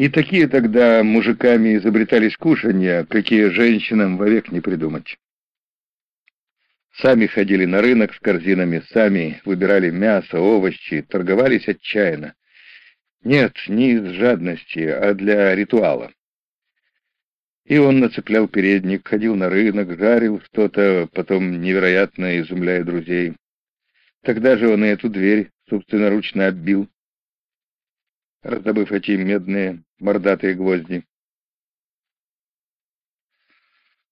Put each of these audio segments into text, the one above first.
И такие тогда мужиками изобретались кушанья, какие женщинам вовек не придумать. Сами ходили на рынок с корзинами, сами выбирали мясо, овощи, торговались отчаянно. Нет, не из жадности, а для ритуала. И он нацеплял передник, ходил на рынок, жарил что-то, потом невероятно изумляя друзей. Тогда же он и эту дверь собственноручно оббил, раздобыв эти медные мордатые гвозди.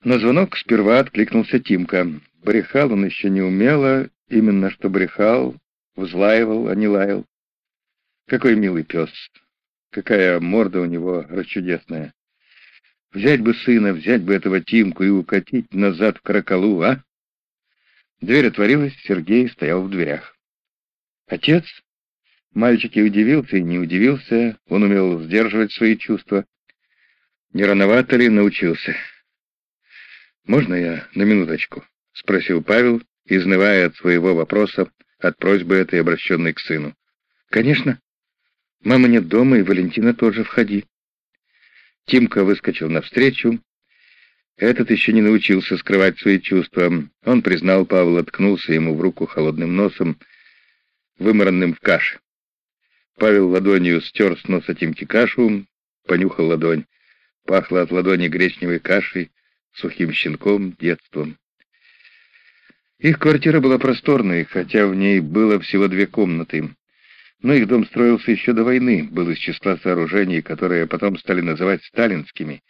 На звонок сперва откликнулся Тимка. Брехал он еще не умело, именно что брехал, взлаивал, а не лаял. Какой милый пес, какая морда у него расчудесная. Взять бы сына, взять бы этого Тимку и укатить назад в Каракалу, а? Дверь отворилась, Сергей стоял в дверях. «Отец?» Мальчик и удивился, и не удивился, он умел сдерживать свои чувства. Не рановато ли научился? «Можно я на минуточку?» — спросил Павел, изнывая от своего вопроса, от просьбы этой, обращенной к сыну. «Конечно. Мама нет дома, и Валентина тоже входи». Тимка выскочил навстречу. Этот еще не научился скрывать свои чувства. Он признал Павла, ткнулся ему в руку холодным носом, вымаранным в каше. Павел ладонью стер с носа Тимки кашу, понюхал ладонь. Пахло от ладони гречневой кашей, сухим щенком, детством. Их квартира была просторной, хотя в ней было всего две комнаты. Но их дом строился еще до войны, был из числа сооружений, которые потом стали называть сталинскими.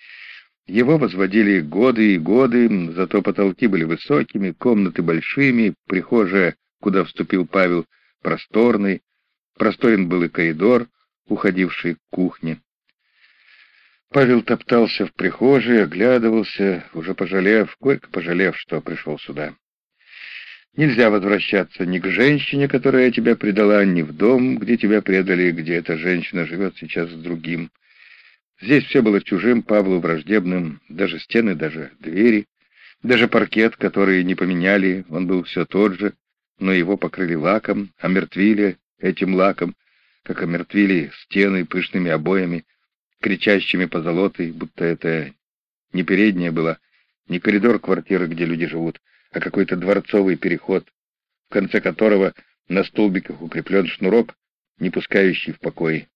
Его возводили годы и годы, зато потолки были высокими, комнаты большими, прихожая, куда вступил Павел, просторной, просторен был и коридор, уходивший к кухне. Павел топтался в прихожей, оглядывался, уже пожалев, горько пожалев, что пришел сюда. Нельзя возвращаться ни к женщине, которая тебя предала, ни в дом, где тебя предали, где эта женщина живет сейчас с другим. Здесь все было чужим, Павлу враждебным, даже стены, даже двери, даже паркет, который не поменяли, он был все тот же, но его покрыли лаком, омертвили этим лаком, как омертвили стены пышными обоями, кричащими позолотой, будто это не передняя была, не коридор квартиры, где люди живут, а какой-то дворцовый переход, в конце которого на столбиках укреплен шнурок, не пускающий в покой.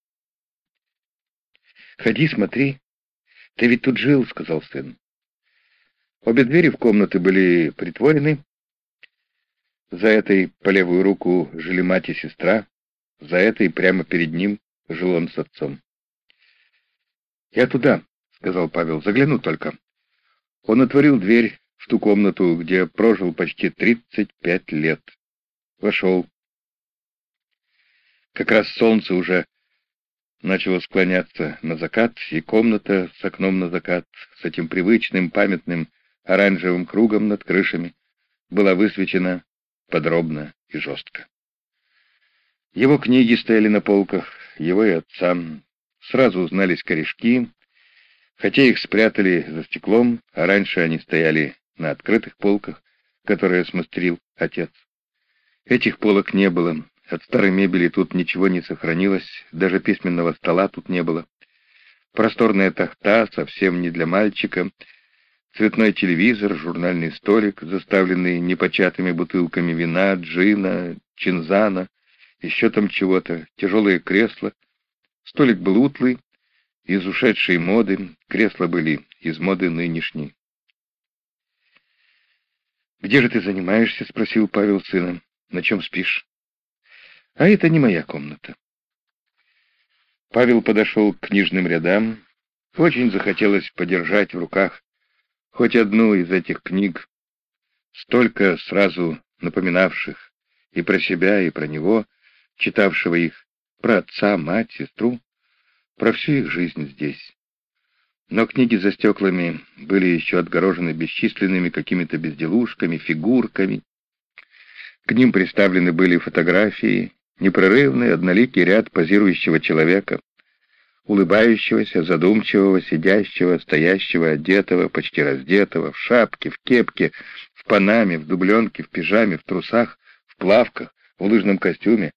«Ходи, смотри. Ты ведь тут жил», — сказал сын. Обе двери в комнаты были притворены. За этой по левую руку жили мать и сестра, за этой прямо перед ним жил он с отцом. «Я туда», — сказал Павел, — «загляну только». Он отворил дверь, в ту комнату, где прожил почти 35 лет. Вошел. Как раз солнце уже начало склоняться на закат, и комната с окном на закат, с этим привычным, памятным оранжевым кругом над крышами, была высвечена подробно и жестко. Его книги стояли на полках, его и отца. Сразу узнались корешки, хотя их спрятали за стеклом, а раньше они стояли на открытых полках, которые смастерил отец. Этих полок не было, от старой мебели тут ничего не сохранилось, даже письменного стола тут не было. Просторная тахта, совсем не для мальчика, цветной телевизор, журнальный столик, заставленный непочатыми бутылками вина, джина, чинзана, еще там чего-то, тяжелые кресла. Столик был утлый, из ушедшей моды, кресла были из моды нынешней. «Где же ты занимаешься?» — спросил Павел сына. «На чем спишь?» «А это не моя комната». Павел подошел к книжным рядам. Очень захотелось подержать в руках хоть одну из этих книг, столько сразу напоминавших и про себя, и про него, читавшего их, про отца, мать, сестру, про всю их жизнь здесь. Но книги за стеклами были еще отгорожены бесчисленными какими-то безделушками, фигурками. К ним приставлены были фотографии, непрерывный одноликий ряд позирующего человека, улыбающегося, задумчивого, сидящего, стоящего, одетого, почти раздетого, в шапке, в кепке, в панаме, в дубленке, в пижаме, в трусах, в плавках, в лыжном костюме,